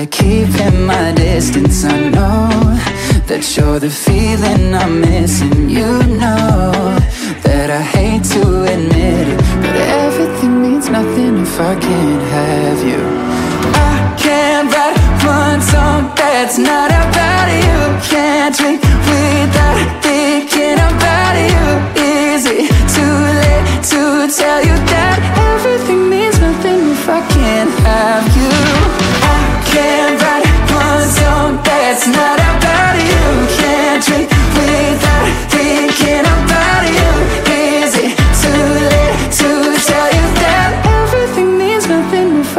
Good at keeping my distance. I know that you're the feeling I'm missing. You know that I hate to admit it, but everything means nothing if I can't have you. I can't write one song that's not about you.